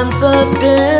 and certain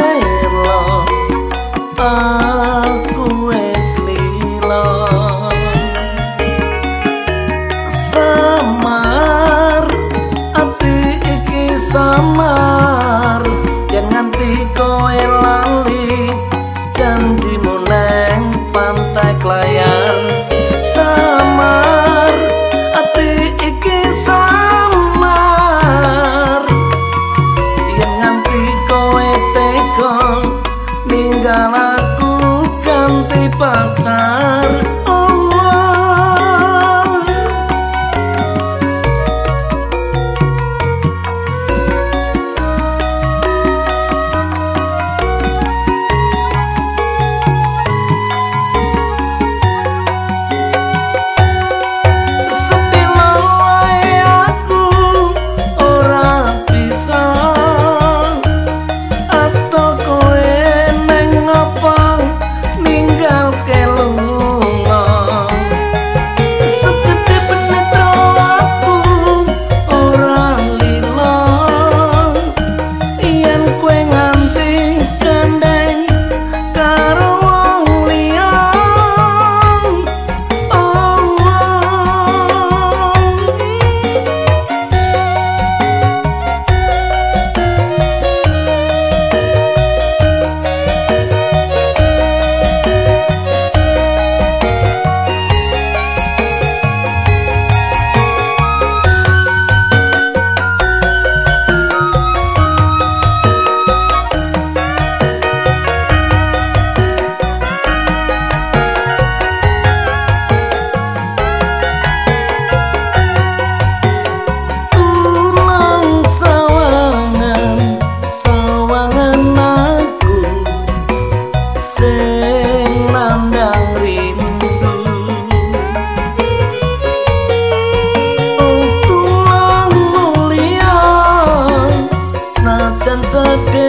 sedih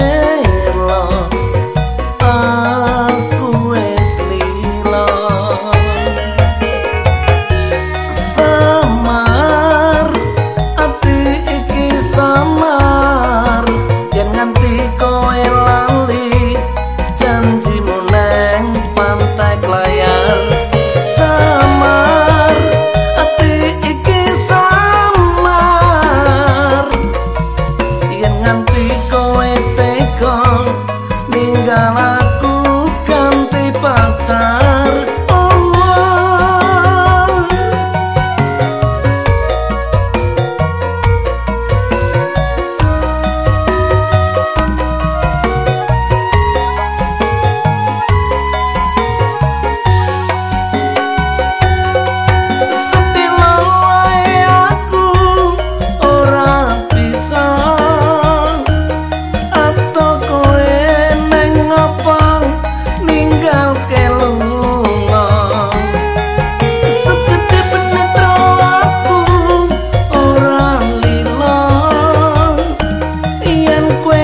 归